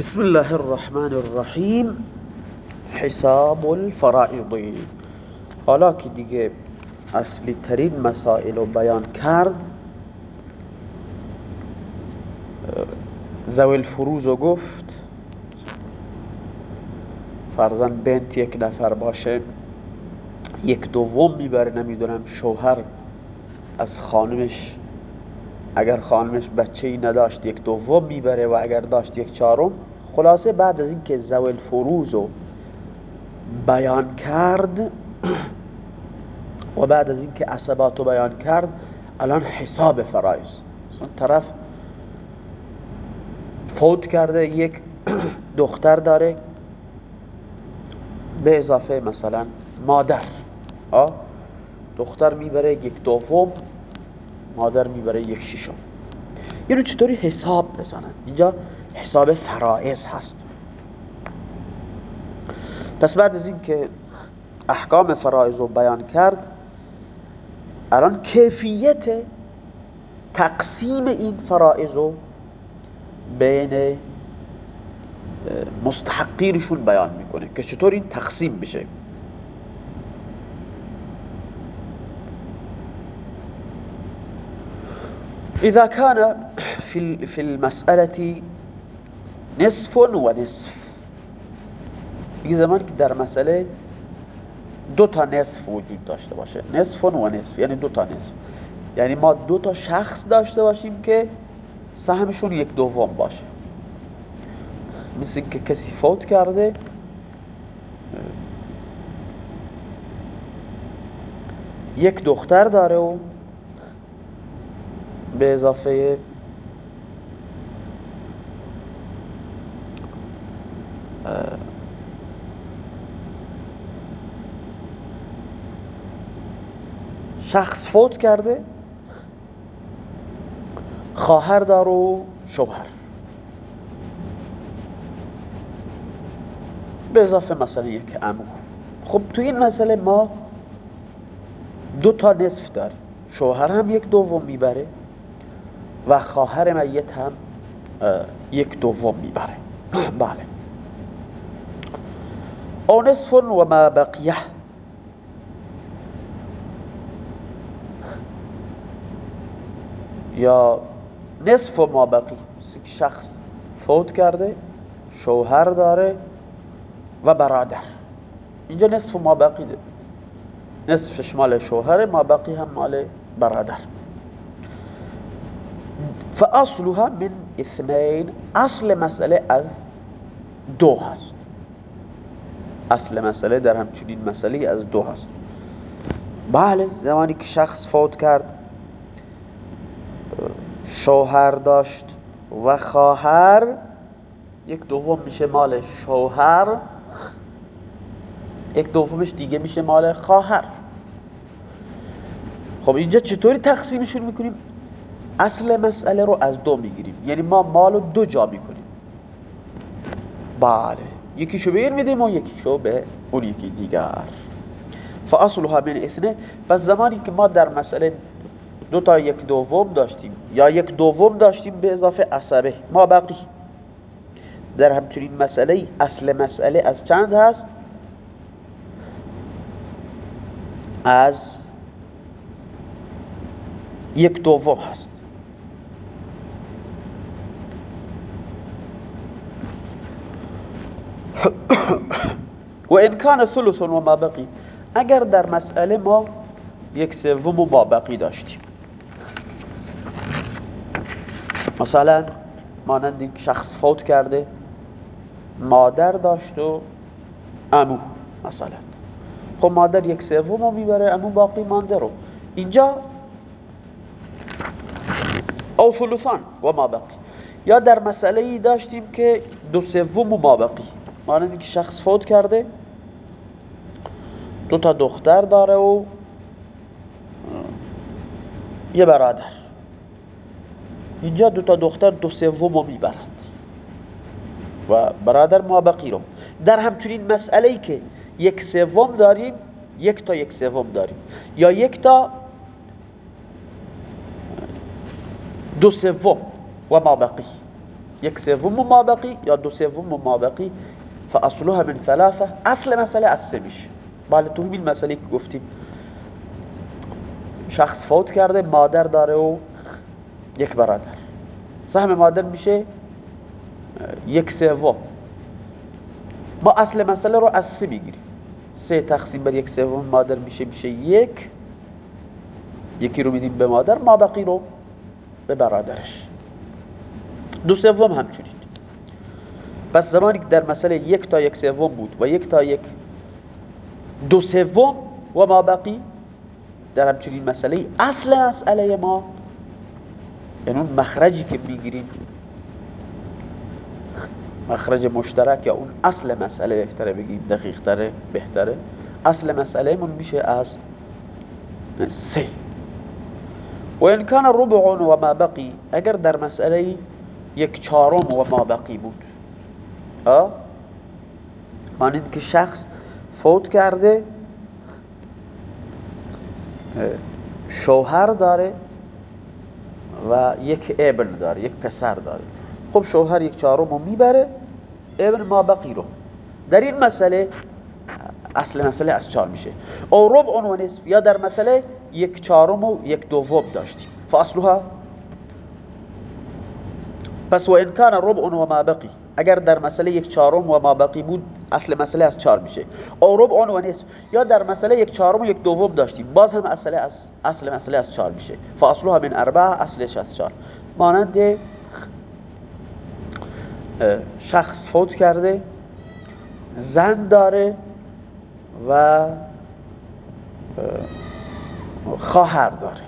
بسم الله الرحمن الرحیم حساب الفرائض. حالا که دیگه اصلی ترین مسائل رو بیان کرد زوی الفروز رو گفت فرزن بنت یک نفر باشه، یک دوم میبره، نمیدونم، شوهر از خانمش. اگر خانمش بچه ای نداشت، یک دوم میبره و اگر داشت، یک چهارم. خلاصه بعد از اینکه زوال الفروز رو بیان کرد، و بعد از اینکه عصبات رو بیان کرد، الان حساب فرایز طرف فوت کرده، یک دختر داره، به اضافه مثلا مادر. دختر میبره یک دوم، مادر میبره یک ششم. یعنی چطوری حساب بزنن؟ اینجا حساب فرائض هست. پس بعد از اینکه احکام فرائض رو بیان کرد، الان کیفیت تقسیم این فرائض رو بین مستحقینشون بیان میکنه که چطور این تقسیم بشه. اذا كان في في المسألة نصف و نصف. یک زمانی که در مسئله دو تا نصف وجود داشته باشه. نصف و نصف یعنی دو تا نصف. یعنی ما دو تا شخص داشته باشیم که سهمشون یک دوم باشه. مثل که کسی فوت کرده، یک دختر داره و به اضافه شخص فوت کرده، خواهر دار و شوهر. به اضافه مثلا یک امو خب تو این مسئله ما دو تا نصف داریم. شوهر هم یک دوم میبره و خواهر میت هم یک دوم میبره. بله. او نصف و بقیه یا نصف و ما بقی. شخص فوت کرده، شوهر داره و برادر. اینجا نصف و ما بقی ده. نصفش مال شوهر ما بقی هم مال برادر. فاصلها من اثنين اصل مسئله از دو هست. اصل مسئله در همچنین مسئله از دو هست. بله، زمانی که شخص فوت کرد، شوهر داشت و خواهر، یک دوم میشه مال شوهر، یک دومش دیگه میشه مال خواهر. خب اینجا چطوری تقسیمشون میکنیم؟ اصل مسئله رو از دو میگیریم. یعنی ما مال رو دو جا میکنیم. بله. یکیشو به این میدیم و یکیشو به اون یکی دیگر. فاصلها من اثنه پس زمانی که ما در مسئله دو تا یک دوم داشتیم یا یک دوم داشتیم، به اضافه عصبه. ما باقی در همچنین مسئله اصل مسئله از چند هست؟ از یک دوم هست. و ان کان ثلث و ما بقی اگر در مسئله ما یک سوم و ما بقی داشتیم. مثلا مانند یک شخص فوت کرده، مادر داشت و امو، مثلا. خب مادر یک سوم رو میبره، امو باقی مانده رو. اینجا او ثلثان و ما بقی. یا در مسئله ای داشتیم که دو سوم و ما بقی. مانند که شخص فوت کرده. دو تا دختر داره و یه برادر. اینجا دو تا دختر دو سوم رو میبرند. و برادر ما بقی رو. در همچنین مسئله ای که یک سوم داریم، یک تا یک سوم داریم. یا یک تا دو سوم و ما بقی یک سوم مابقی یا دو سوم مابقی فاصلها من ثلاثه اصل مسئله از سه میشه. بله، تو همین مسئله که گفتیم. شخص فوت کرده، مادر داره و یک برادر. سهم مادر میشه یک سوم. ما اصل مسئله رو از سه میگیریم. سه تقسیم بر یک سوم، مادر میشه میشه یک. یکی رو میدیم به مادر، ما بقی رو به برادرش. دو سوم همچنین. پس زمانی که در مسئله یک تا یک سوم بود و یک تا یک دو سوم و ما بقی در همچنین مسئله اصل مسئله ما. یعنی اون مخرجی که میگیریم، مخرج مشترک یا اون اصل مسئله بهتره بگیم دقیق تره بهتره. اصل مسئله من میشه از سه و این کان ربع و ما بقی، اگر در مسئله یک چهارم و ما بقی بود. مانند که شخص فوت کرده، شوهر داره و یک ابن داره، یک پسر داره. خب شوهر یک چهارم رو میبره، ابن ما بقی رو. در این مسئله، اصل مسئله از چهار میشه. او ربع و نصف، یا در مسئله یک چهارم و یک دوم داشتیم. فاصلها؟ پس و ان کان ربع و ما بقی. اگر در مسئله یک چهارم و ما بقی بود، اصل مسئله از چهار میشه. او ربع و نصف. یا در مسئله یک چهارم و یک دوم داشتیم، باز هم اصل از اصل مسئله از چهار میشه. فاصلها من اربع اصلش از چهار. مانند شخص فوت کرده، زن داره و خواهر داره.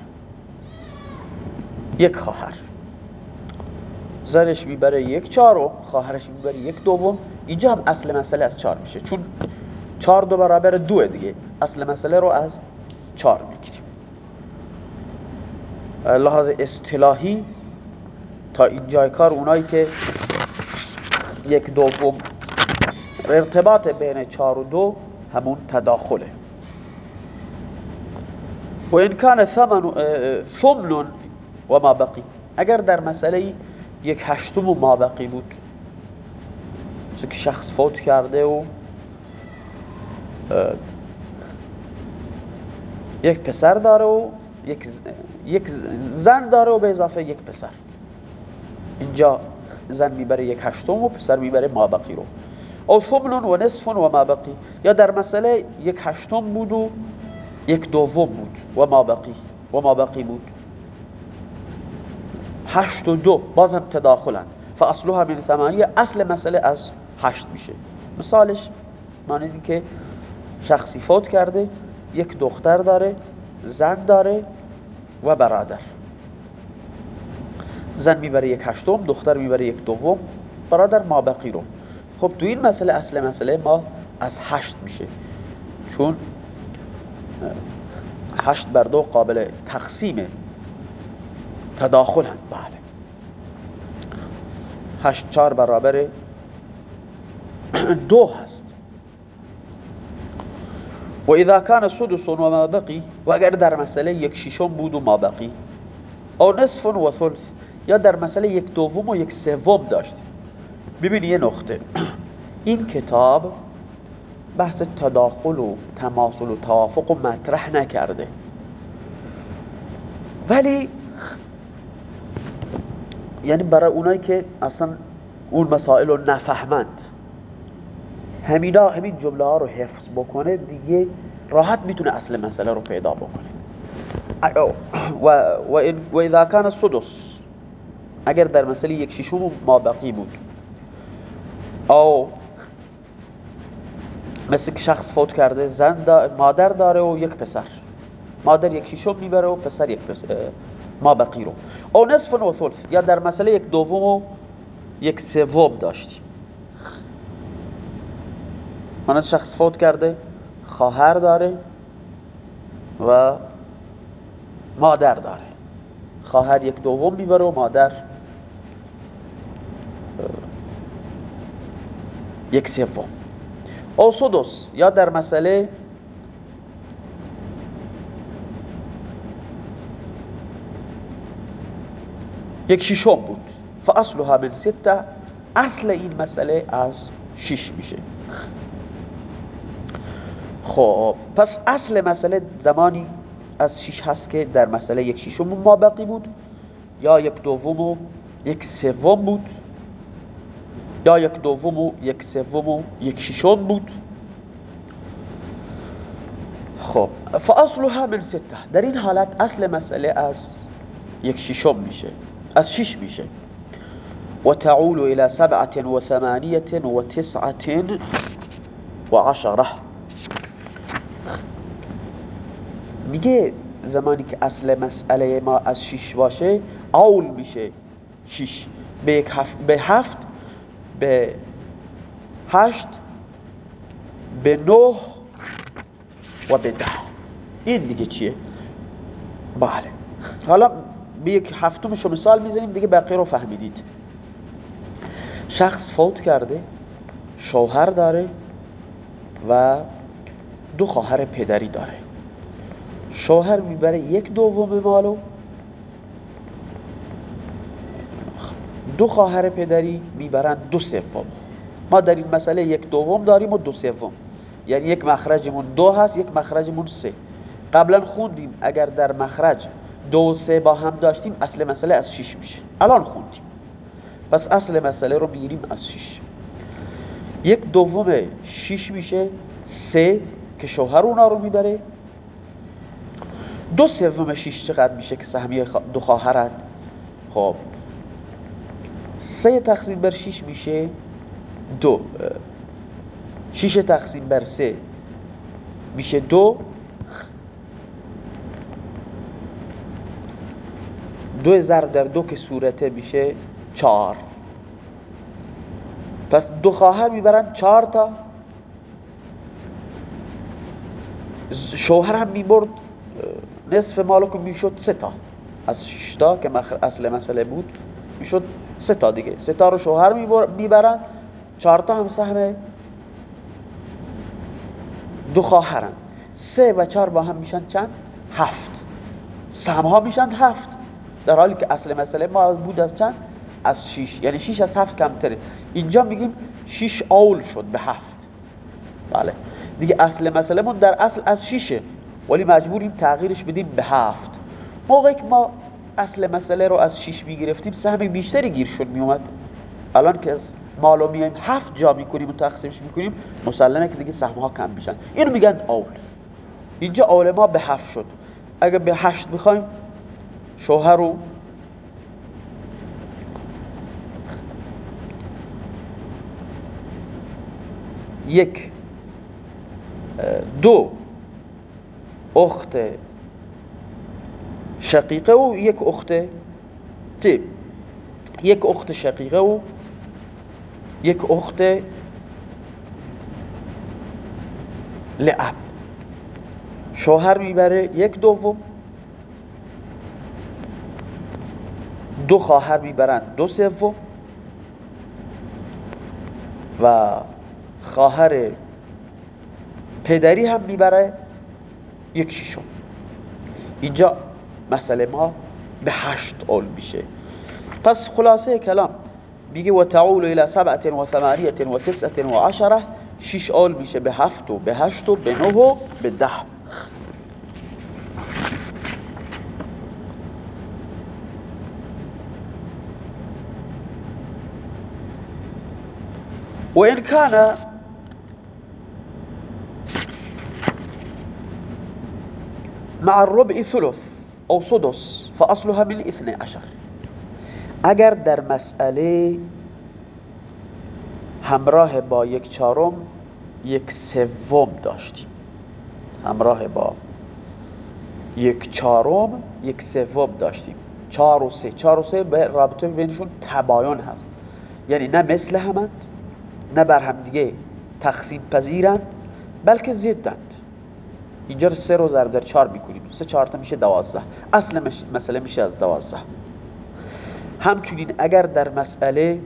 یک خواهر. زنش میبره یک چهارم خواهرش میبره یک دوم. اینجا هم اصل مسئله از چهار میشه. چون چهار دو برابر دو دیگه. اصل مسئله رو از چهار میگیریم. لحاظ اصطلاحی تا اینجای کار اونایی که یک دوم ارتباط بین چهار و دو همون تداخله. و این کان ثمن و ما بقی. اگر در مسئله یک هشتم و ما بقی بود. مثل که شخص فوت کرده و یک پسر داره و یک, یک زن داره و به اضافه یک پسر. اینجا زن میبره یک هشتم و پسر میبره ما بقی رو. او ثمن و نصف و ما بقی. یا در مسئله یک هشتم بود و یک دوم بود. و ما بقی. و ما بقی بود. هشت و دو باز هم تداخلن. فاصلها من ثمانیه، اصل مسئله از هشت میشه. مثالش معنی که شخصی فوت کرده، یک دختر داره، زن داره و برادر. زن میبره یک هشتم، دختر میبره یک دوم، برادر ما بقی رو. خب تو این مسئله، اصل مسئله ما از هشت میشه. چون هشت بر دو قابل تقسیم تداخل هم بله. هشت چار برابر دو هست. و اذا کان سدس و ما بقی، و اگر در مسئله یک ششم بود و ما بقی. او نصف و ثلث، یا در مسئله یک دوم و یک سوم داشتیم ببین یه نقطه. این کتاب بحث تداخل و تماثل و توافق و مطرح نکرده. ولی یعنی برای اونایی که اصلا اون مسائل رو نفهمند. همینا همین جمله ها رو حفظ بکنه دیگه راحت میتونه اصل مسئله رو پیدا بکنه. و, و, اذا کان السدس اگر در مسئله یک ششم ما بقی بود. او مثل که شخص فوت کرده زن دا مادر داره و یک پسر. مادر یک ششم میبره و پسر یک پسر ما بقی رو او نصف و ثلث. یا در مسئله یک دوم و یک سوم داشتیم من شخص فوت کرده، خواهر داره و مادر داره. خواهر یک دوم میبره و مادر یک سوم. او سدس یا در مسئله یک ششم بود. فاصلها من سته، اصل این مسئله از شش میشه. خب، پس اصل مسئله زمانی از شش هست که در مسئله یک ششم ما باقی بود، یا یک دوم و یک سوم بود، یا یک دوم و یک سوم و یک ششم بود. خب، فاصلها من سته. در این حالت اصل مسئله از یک ششم میشه. از شش میشه و تعول الى سبعة و ثمانية و تسعة و عشره میگه زمانی که اصل مسئله ما از شش باشه اول میشه شش به هفت به هفت، به هشت، به نه و به ده. این دیگه چیه؟ بله. حالا به یک هفتمشو مثال میزنیم. دیگه بقیه رو فهمیدید. شخص فوت کرده، شوهر داره و دو خواهر پدری داره. شوهر میبره یک دوم مالو دو خواهر پدری میبرن دو سوم. ما در این مسئله یک دوم داریم و دو سوم. یعنی یک مخرجمون دو هست، یک مخرجمون سه. قبلا خوندیم اگر در مخرج دو و سه با هم داشتیم، اصل مسئله از شش میشه. الان خوندیم. پس اصل مسئله رو میگیریم از شش یک دوم شش میشه، سه که شوهر اونا رو میبره. دو سوم شش چقدر میشه که سهمیه دو خواهرت خب. سه تقسیم بر شش میشه دو. شش تقسیم بر سه میشه دو. دو ضرب در دو که صورته میشه چهار. پس دو خواهر میبرن چهار تا. شوهر هم میبرد، نصف مالو که میشد سه تا. از ششتا که اصل مسئله بود، میشد سه تا دیگه. سه تا رو شوهر میبرن، چهار تا هم سهم دو خواهرن. سه و چهار با هم میشن چند؟ هفت. سهم ها میشن هفت. در حالی که اصل مسئله ما بود از چند؟ از شیش. یعنی شیش از هفت کمتره. اینجا میگیم شیش اول شد به هفت. بله. دیگه اصل مسئله من در اصل از شیشه. ولی مجبوریم تغییرش بدیم به هفت. موقعی که ما اصل مسئله رو از شیش میگرفتیم، سهم بیشتری گیر شد میومد الان که از مالو میایم هفت جا میکنیم و تقسیمش میکنیم، مسلمه که دیگه سهم ها کم میشن. اینو میگن اول. اینجا اول ما به هفت شد. اگر به هشت بخوایم شوهر رو یک، دو، اخت شقیقه و یک اخت تیب یک اخت شقیقه و یک اخت لعب. شوهر میبره یک دوم. دو خواهر میبرند. دو سوم و خواهر پدری هم میبره. یک شیشم اینجا مسئله ما به هشت اول میشه. پس خلاصه کلام میگه و تعول الى سبعة و ثمانية و تسعة و عشره شیش اول میشه به هفت و به هشت و به نه و به ده. وإن كان مع الربع ثلث أو سدس فأصلها من اثني عشر. اگر در مسئله همراه با یک چهارم، یک سوم داشتیم. همراه با یک چهارم، یک سوم داشتیم. چهار و سه، چهار و سه به رابطه بینشون تباین هست. یعنی نه مثل همند نه بر هم دیگه تقسیم پذیرند بلکه زیدند اینجا رو سه رو ضرب در چهار میکنیم سه، چهار تا میشه دوازده. اصل مسئله میشه از دوازده. همچنین اگر در مسئله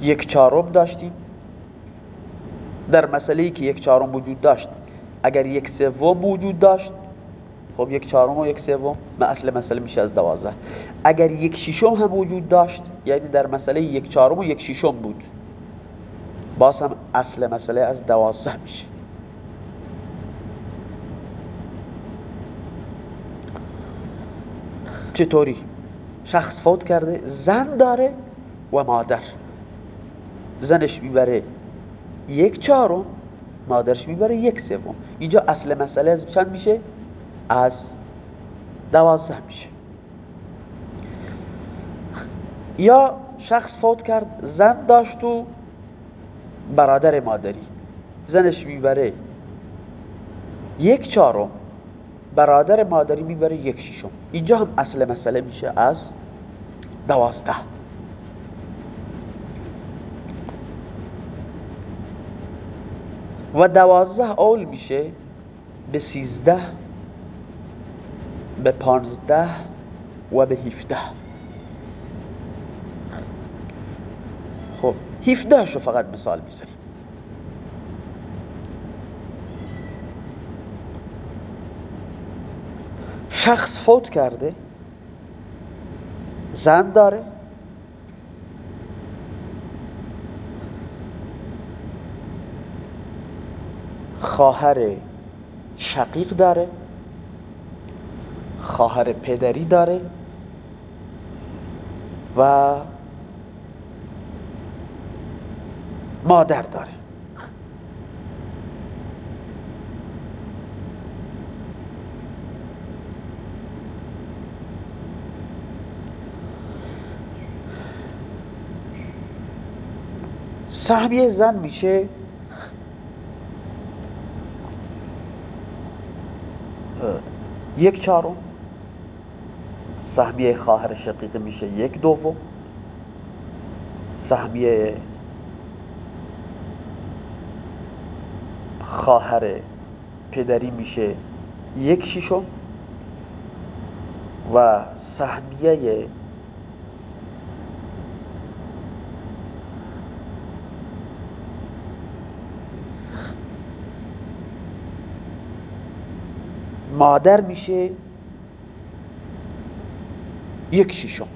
یک چهارم داشتیم، در مسئله ای که یک چهارم وجود داشت، اگر یک سوم وجود داشت خب، یک چهارم و یک سوم. ما اصل مسئله میشه از دوازده. اگر یک شیشم هم وجود داشت یعنی در مسئله یک چهارم و یک شیشم بود، باز هم اصل مسئله از دوازده میشه. چطوری؟ شخص فوت کرده، زن داره و مادر. زنش میبره یک چهارم، مادرش میبره یک سوم. اینجا اصل مسئله از چند میشه؟ از دوازده میشه. یا شخص فوت کرد، زن داشت و برادر مادری. زنش میبره یک چهارم، برادر مادری میبره یک شیشم اینجا هم اصل مسئله میشه از دوازده. و دوازده اول میشه به سیزده به پانزده و به هفته خب هفته شو فقط مثال میزنیم. شخص فوت کرده، زن داره، خواهر شقیق داره. خواهر پدری داره و مادر داره. سهمیه زن میشه. یک چهارم. سهمیه خواهر شقیقه میشه یک دوم. سهمیه خواهر پدری میشه یک شیشم و سهمیه مادر میشه یک شیشم.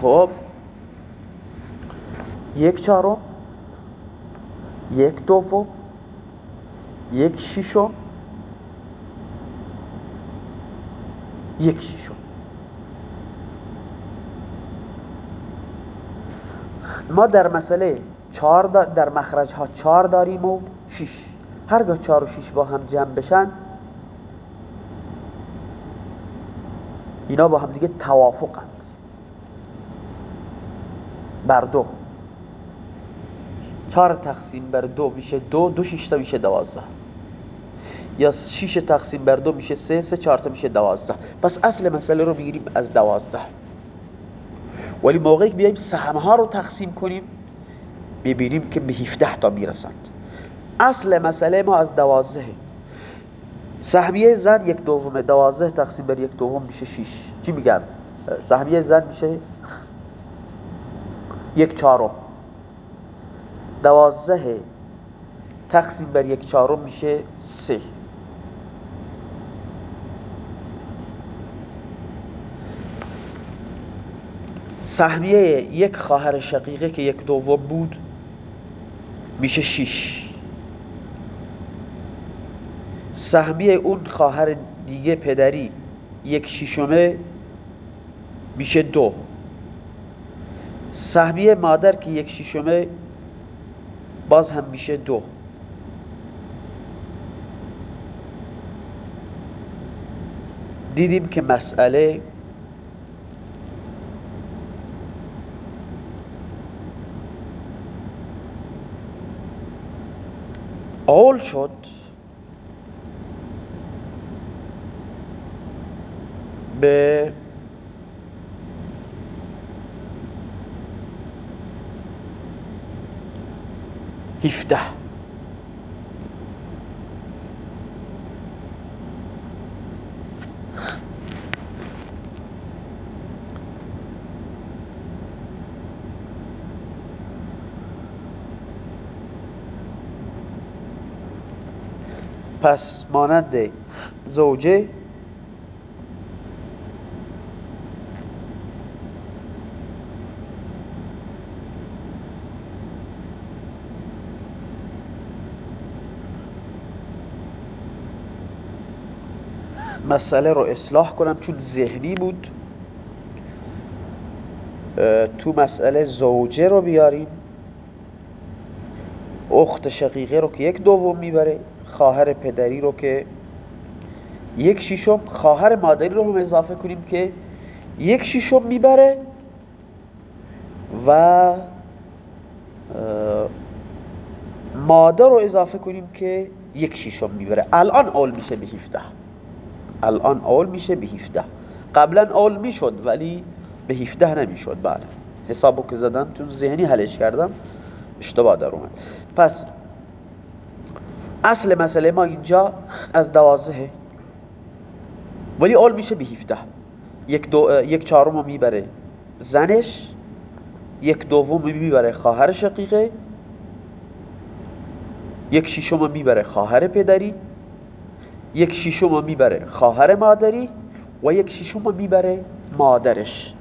خب. یک چهارم. یک دوم. یک شیشم. یک شیشم. ما در مسئله چهار در مخرج ها چهار داریم و شیش. هرگاه چهار و شیش با هم جمع بشن اینا با هم دیگه توافقند. بر دو. چهار تقسیم بر دو میشه دو دو شیشتا میشه دوازده. یا شیش تقسیم بر دو میشه سه سه چهارتا میشه دوازده. پس اصل مسئله رو میگیریم از دوازده. ولی موقعی که بیاییم سهمها رو تقسیم کنیم، ببینیم که به 17 تا میرسند. اصل مسئله ما از دوازده. سهمیه زن یک دوم دوازده تقسیم بر یک دوم میشه شیش چی میگم سهمیه زن میشه یک چهارم دوازده تقسیم بر یک چهارم میشه سه سهمیه یک خواهر شقیقه که یک دوم بود میشه شیش سهمیه اون خواهر دیگه پدری، یک شیشمه، میشه دو. سهمیه مادر که یک شیشمه، باز هم میشه دو. دیدیم که مسئله اول شد به هفته پس مانند زوجه مسئله رو اصلاح کنم چون ذهنی بود. تو مسئله زوجه رو بیاریم. اخت شقیقه رو که یک دوم میبره، خواهر پدری رو که یک شیشم خواهر مادری رو هم اضافه کنیم که یک شیشم میبره و مادر رو اضافه کنیم که یک شیشم میبره. الان اول میشه به 17 الان اول میشه به 17 قبلا اول میشد ولی به 17 نمیشد. بله. حسابو که زدم چون ذهنی حلش کردم اشتباه در اومد. پس اصل مسئله ما اینجا از دوازه ولی اول میشه به 17 یک, دو یک چهارم رو میبره زنش یک دوم میبره خواهر شقیقه یک شیشم میبره خواهر پدری. یک شیشم میبره خواهر مادری و یک شیشم میبره مادرش.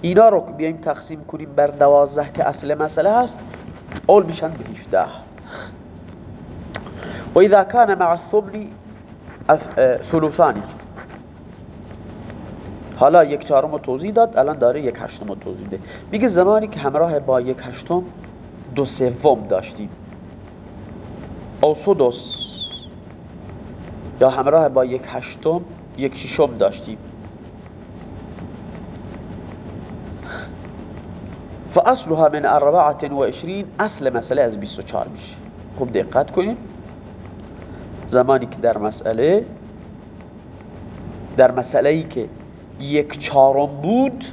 اینا رو بیایم تقسیم کنیم بر دوازده که اصل مسئله هست. اول میشن به 17 و اذا كان مع الثمن ثلثانی حالا یک چهارم توضیح داد، الان داره یک هشتم توضیح ده میگه زمانی که همراه با یک هشتم دو سوم داشتیم. او سدس یا همراه با یک هشتم، یک ششم داشتیم. فاصلها من اربعة و عشرین اصل مسئله از 24 میشه. خوب دقت کنیم زمانی که در مسئله در مسئله ای که یک چهارم بود،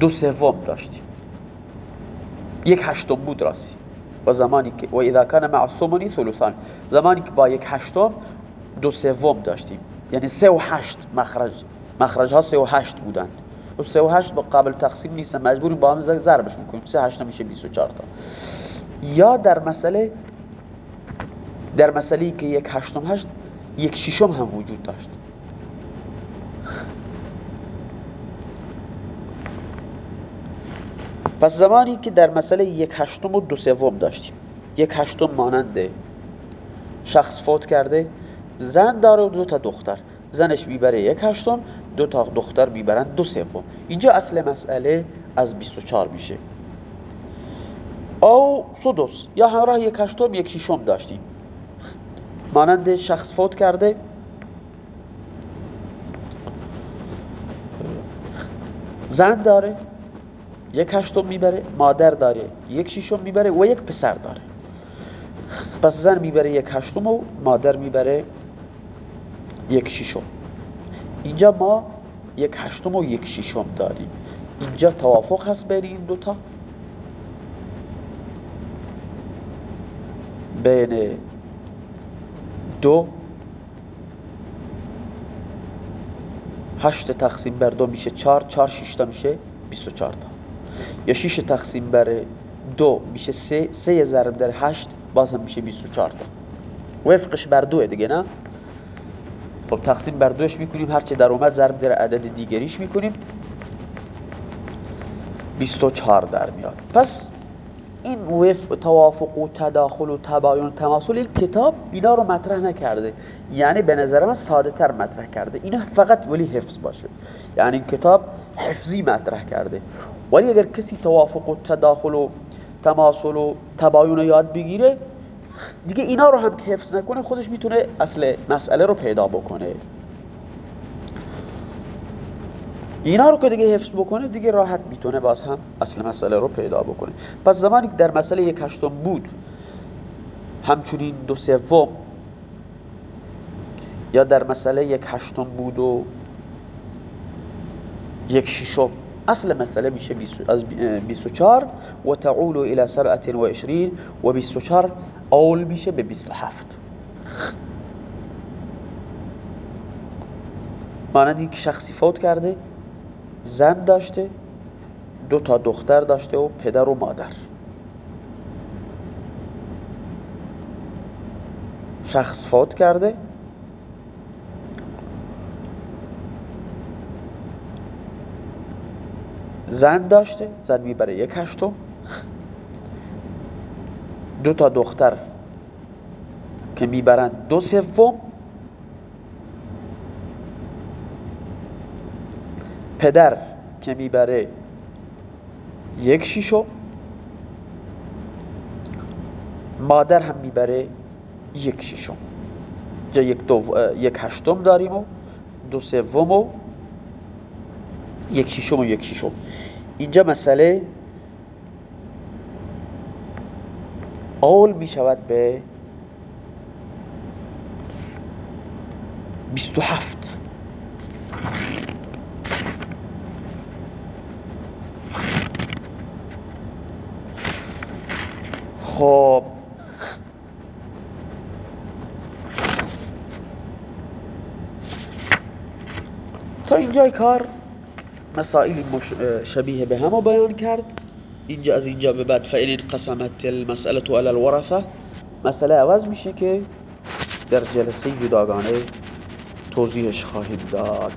دو سوم داشتیم. یک هشتم بود راستی و زمانی که و اذا كان مع الثمن ثلثان. زمانی که با یک هشتم، دو سوم داشتیم. یعنی سه و هشت مخرج مخرج ها سه و هشت بودند. و سه و هشت با قابل تقسیم نیست، مجبوریم با هم ضربشون کنیم سه هشت میشه 24 تا. یا در مسئله در مسئله که یک هشتم هشت، یک ششم هم وجود داشت. پس زمانی که در مسئله یک هشتم و دو سوم داشتیم. یک هشتم مانند شخص فوت کرده، زن داره و دو تا دختر. زنش میبره یک هشتم، دو تا دختر میبرن دو سوم. اینجا اصل مسئله از 24 میشه. او سدس یا همراه یک هشتم، یک ششم داشتیم. مانند شخص فوت کرده، زن داره یک هشتم میبره، مادر داره یک ششم میبره و یک پسر داره. پس زن میبره یک هشتم و مادر میبره یک ششم. اینجا ما یک هشتم و یک ششم داریم. اینجا توافق هست بین این دوتا؟ بین دو هشت تقسیم بر دو میشه چار چار ششتا میشه بیست و چار تا. یا 6 تقسیم بر دو میشه سه سه ضرب در هشت، باز هم میشه 24 تا. وفقش بر دوه دیگه، نه؟ خب تقسیم بر دوش میکنیم هرچه در اومد ضرب در عدد دیگریش میکنیم. 24 در میاد. پس این وفق توافق و تداخل و تباین و تماثل این کتاب اینا رو مطرح نکرده. یعنی به نظر من ساده تر مطرح کرده. اینا فقط ولی حفظ باشه. یعنی این کتاب حفظی مطرح کرده. ولی اگر کسی توافق و تداخل و تماثل و تباین یاد بگیره، دیگه اینا رو هم که حفظ نکنه، خودش میتونه اصل مسئله رو پیدا بکنه. اینا رو که دیگه حفظ بکنه، دیگه راحت میتونه باز هم اصل مسئله رو پیدا بکنه. پس زمانی که در مسئله یک هشتم بود، همچنین دو سوم، یا در مسئله یک هشتم بود و یک ششم. اصل مسئله میشه از 24 و تعول الى 27 و 24 اول میشه به 27 مانند این که شخصی فوت کرده، زن داشته، دو تا دختر داشته و پدر و مادر. شخص فوت کرده زن داشته زن میبره یک هشتم. دو تا دختر که میبرند دو سوم. پدر که میبره یک شیشو مادر هم میبره یک شیشو جا یک, دو، یک هشتم داریم و دو سوم و یک شیشم و یک شیشم اینجا مسئله اول می شود به بیست و هفت. خب. تا اینجای کار مسائل مش... شبیه به همو بیان کرد. اینجا از اینجا به بعد فعل قسمت المسئله على الورثه مسئله عوض میشه که در جلسه جداگانه توضیحش خواهیم داد.